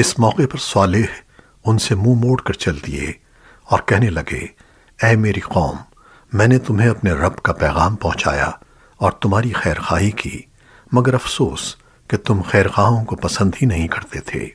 اس موقع پر صالح ان سے منہ موڑ کر چل دیے اور کہنے لگے، اے میری قوم، میں نے تمہیں اپنے رب کا پیغام پہنچایا اور تمہاری خیر خواہی کی، مگر افسوس کہ تم خیر خواہوں کو پسند ہی نہیں کرتے تھے۔